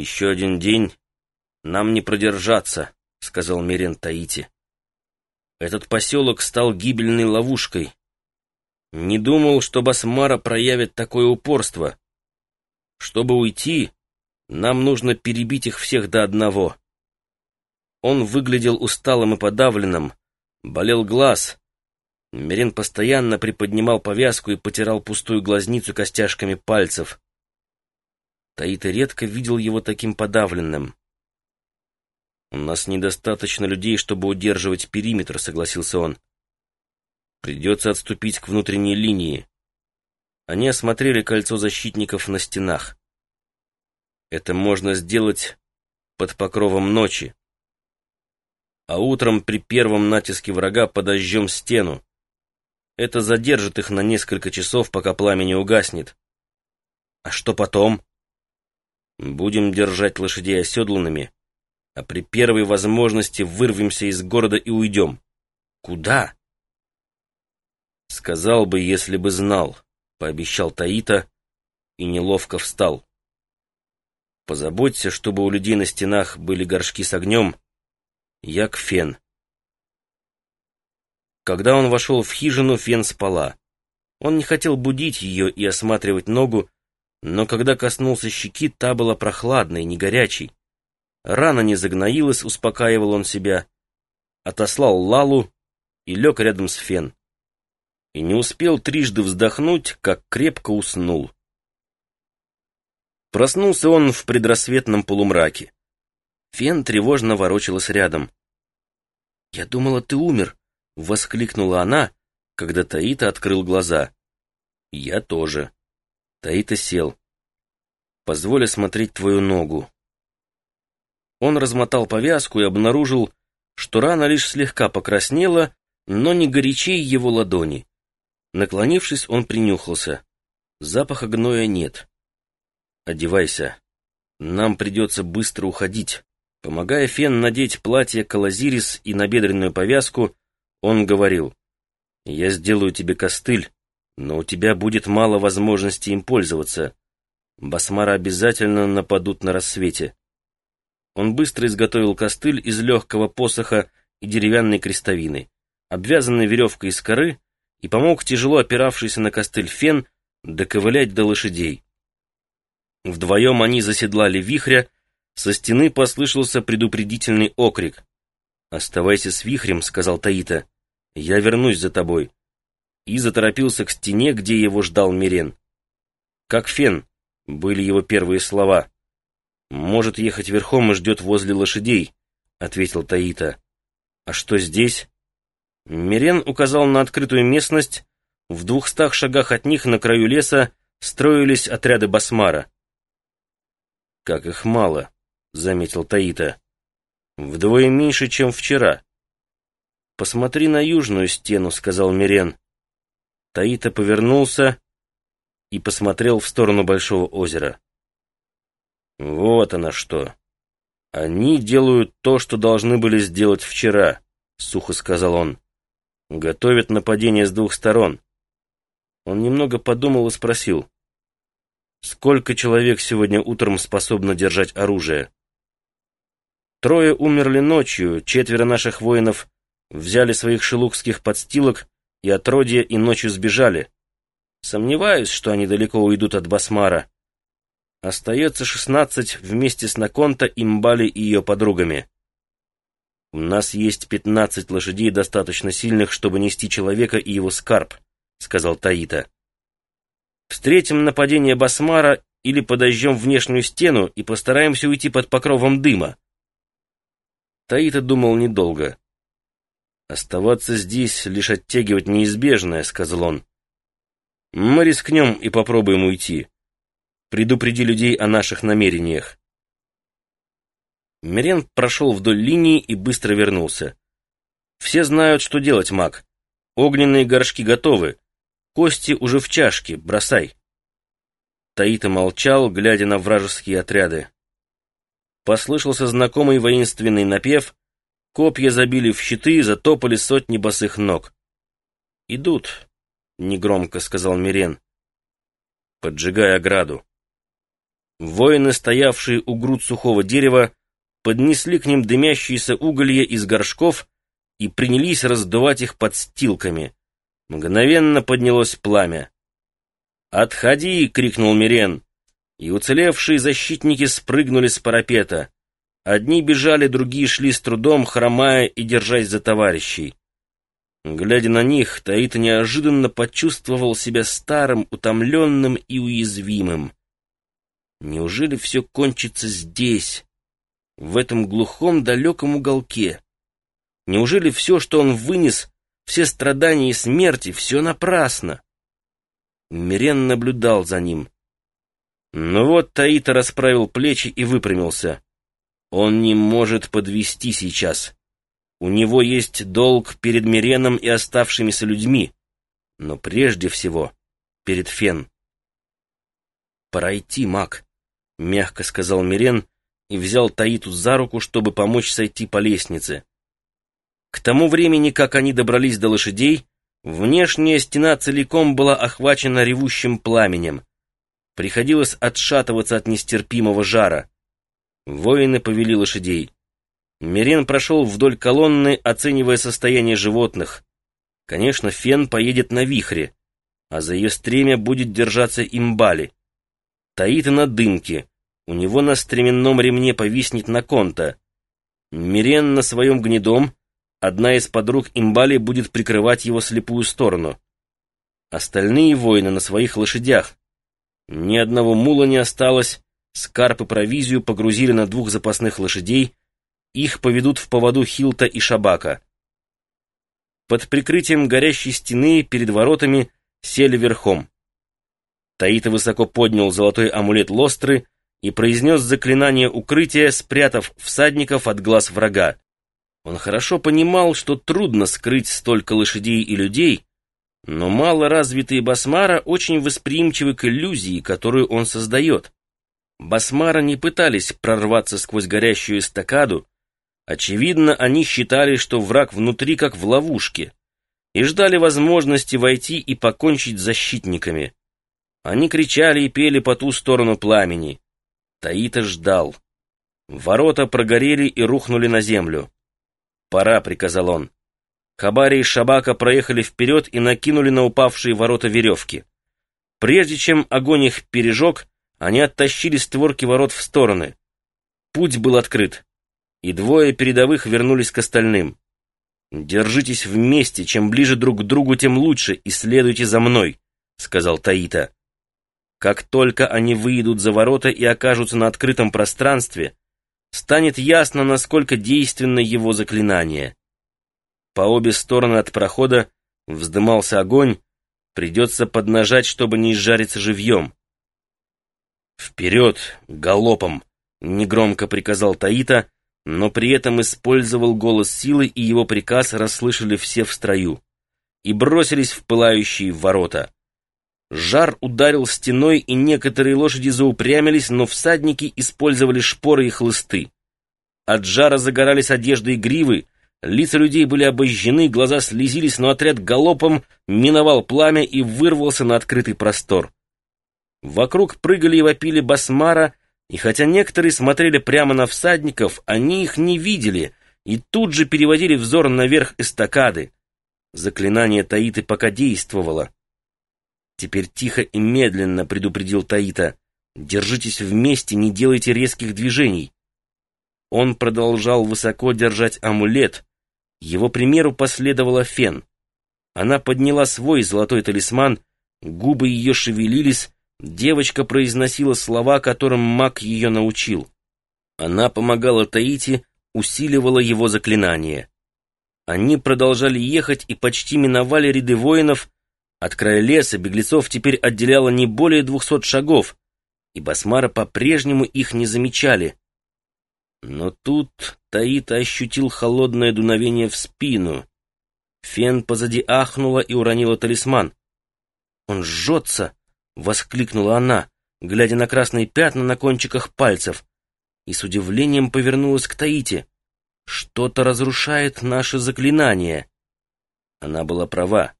«Еще один день. Нам не продержаться», — сказал Мерен Таити. «Этот поселок стал гибельной ловушкой. Не думал, что Басмара проявит такое упорство. Чтобы уйти, нам нужно перебить их всех до одного». Он выглядел усталым и подавленным, болел глаз. Мерин постоянно приподнимал повязку и потирал пустую глазницу костяшками пальцев. Таита редко видел его таким подавленным. «У нас недостаточно людей, чтобы удерживать периметр», — согласился он. «Придется отступить к внутренней линии». Они осмотрели кольцо защитников на стенах. Это можно сделать под покровом ночи а утром при первом натиске врага подожжем стену. Это задержит их на несколько часов, пока пламя не угаснет. А что потом? Будем держать лошадей оседланными, а при первой возможности вырвемся из города и уйдем. Куда? Сказал бы, если бы знал, пообещал Таита и неловко встал. Позаботься, чтобы у людей на стенах были горшки с огнем, Як Фен. Когда он вошел в хижину, Фен спала. Он не хотел будить ее и осматривать ногу, но когда коснулся щеки, та была прохладной, не горячей. Рана не загноилась, успокаивал он себя. Отослал Лалу и лег рядом с Фен. И не успел трижды вздохнуть, как крепко уснул. Проснулся он в предрассветном полумраке. Фен тревожно ворочалась рядом. «Я думала, ты умер!» — воскликнула она, когда Таита открыл глаза. «Я тоже». Таита сел. «Позволь осмотреть твою ногу». Он размотал повязку и обнаружил, что рана лишь слегка покраснела, но не горячей его ладони. Наклонившись, он принюхался. Запаха гноя нет. «Одевайся. Нам придется быстро уходить». Помогая Фен надеть платье Калазирис и набедренную повязку, он говорил, «Я сделаю тебе костыль, но у тебя будет мало возможностей им пользоваться. Басмара обязательно нападут на рассвете». Он быстро изготовил костыль из легкого посоха и деревянной крестовины, обвязанной веревкой из коры, и помог тяжело опиравшийся на костыль Фен доковылять до лошадей. Вдвоем они заседлали вихря, со стены послышался предупредительный окрик. «Оставайся с вихрем», — сказал Таита. «Я вернусь за тобой». И заторопился к стене, где его ждал Мирен. «Как фен», — были его первые слова. «Может ехать верхом и ждет возле лошадей», — ответил Таита. «А что здесь?» Мирен указал на открытую местность. В двухстах шагах от них на краю леса строились отряды Басмара. «Как их мало», — заметил Таита. «Вдвое меньше, чем вчера». «Посмотри на южную стену», — сказал Мирен. Таита повернулся и посмотрел в сторону Большого озера. «Вот оно что. Они делают то, что должны были сделать вчера», — сухо сказал он. «Готовят нападение с двух сторон». Он немного подумал и спросил. «Сколько человек сегодня утром способно держать оружие?» Трое умерли ночью, четверо наших воинов взяли своих шелукских подстилок и отродья и ночью сбежали. Сомневаюсь, что они далеко уйдут от Басмара. Остается шестнадцать вместе с Наконта, Имбали и ее подругами. У нас есть пятнадцать лошадей, достаточно сильных, чтобы нести человека и его скарб, сказал Таита. Встретим нападение Басмара или подожжем внешнюю стену и постараемся уйти под покровом дыма. Таита думал недолго. «Оставаться здесь, лишь оттягивать неизбежное», — сказал он. «Мы рискнем и попробуем уйти. Предупреди людей о наших намерениях». Мирен прошел вдоль линии и быстро вернулся. «Все знают, что делать, маг. Огненные горшки готовы. Кости уже в чашке, бросай». Таита молчал, глядя на вражеские отряды. Послышался знакомый воинственный напев, копья забили в щиты, затопали сотни босых ног. «Идут», — негромко сказал Мирен, поджигая ограду. Воины, стоявшие у груд сухого дерева, поднесли к ним дымящиеся уголья из горшков и принялись раздувать их подстилками. Мгновенно поднялось пламя. «Отходи!» — крикнул Мирен, и уцелевшие защитники спрыгнули с парапета. Одни бежали, другие шли с трудом, хромая и держась за товарищей. Глядя на них, Таита неожиданно почувствовал себя старым, утомленным и уязвимым. Неужели все кончится здесь, в этом глухом далеком уголке? Неужели все, что он вынес, все страдания и смерти, все напрасно? Мирен наблюдал за ним. Но вот Таита расправил плечи и выпрямился. Он не может подвести сейчас. У него есть долг перед Миреном и оставшимися людьми, но прежде всего перед Фен. «Пора идти, маг», — мягко сказал Мирен и взял Таиту за руку, чтобы помочь сойти по лестнице. К тому времени, как они добрались до лошадей, внешняя стена целиком была охвачена ревущим пламенем. Приходилось отшатываться от нестерпимого жара. Воины повели лошадей. Мирен прошел вдоль колонны, оценивая состояние животных. Конечно, Фен поедет на вихре, а за ее стремя будет держаться имбали. Таита на дымке, у него на стременном ремне повиснет на конта. Мирен на своем гнедом, одна из подруг имбали будет прикрывать его слепую сторону. Остальные воины на своих лошадях. Ни одного мула не осталось, скарп и провизию погрузили на двух запасных лошадей, их поведут в поводу Хилта и Шабака. Под прикрытием горящей стены перед воротами сели верхом. Таита высоко поднял золотой амулет Лостры и произнес заклинание укрытия, спрятав всадников от глаз врага. Он хорошо понимал, что трудно скрыть столько лошадей и людей, но малоразвитые Басмара очень восприимчивы к иллюзии, которую он создает. Басмара не пытались прорваться сквозь горящую эстакаду, Очевидно, они считали, что враг внутри как в ловушке, и ждали возможности войти и покончить с защитниками. Они кричали и пели по ту сторону пламени. Таита ждал. Ворота прогорели и рухнули на землю. «Пора», — приказал он. Хабари и Шабака проехали вперед и накинули на упавшие ворота веревки. Прежде чем огонь их пережег, они оттащили створки ворот в стороны. Путь был открыт и двое передовых вернулись к остальным. «Держитесь вместе, чем ближе друг к другу, тем лучше, и следуйте за мной», — сказал Таита. Как только они выйдут за ворота и окажутся на открытом пространстве, станет ясно, насколько действенно его заклинание. По обе стороны от прохода вздымался огонь, придется поднажать, чтобы не изжариться живьем. «Вперед, галопом!» — негромко приказал Таита, но при этом использовал голос силы, и его приказ расслышали все в строю, и бросились в пылающие ворота. Жар ударил стеной, и некоторые лошади заупрямились, но всадники использовали шпоры и хлысты. От жара загорались одежды и гривы, лица людей были обожжены, глаза слезились, но отряд галопом миновал пламя и вырвался на открытый простор. Вокруг прыгали и вопили басмара, и хотя некоторые смотрели прямо на всадников, они их не видели и тут же переводили взор наверх эстакады. Заклинание Таиты пока действовало. Теперь тихо и медленно предупредил Таита. «Держитесь вместе, не делайте резких движений». Он продолжал высоко держать амулет. Его примеру последовала Фен. Она подняла свой золотой талисман, губы ее шевелились, Девочка произносила слова, которым маг ее научил. Она помогала Таити, усиливала его заклинание. Они продолжали ехать и почти миновали ряды воинов. От края леса беглецов теперь отделяло не более двухсот шагов, и Басмара по-прежнему их не замечали. Но тут Таита ощутил холодное дуновение в спину. Фен позади ахнула и уронила талисман. «Он жжется!» — воскликнула она, глядя на красные пятна на кончиках пальцев, и с удивлением повернулась к Таите. «Что-то разрушает наше заклинание». Она была права.